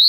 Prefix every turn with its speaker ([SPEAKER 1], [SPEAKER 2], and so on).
[SPEAKER 1] you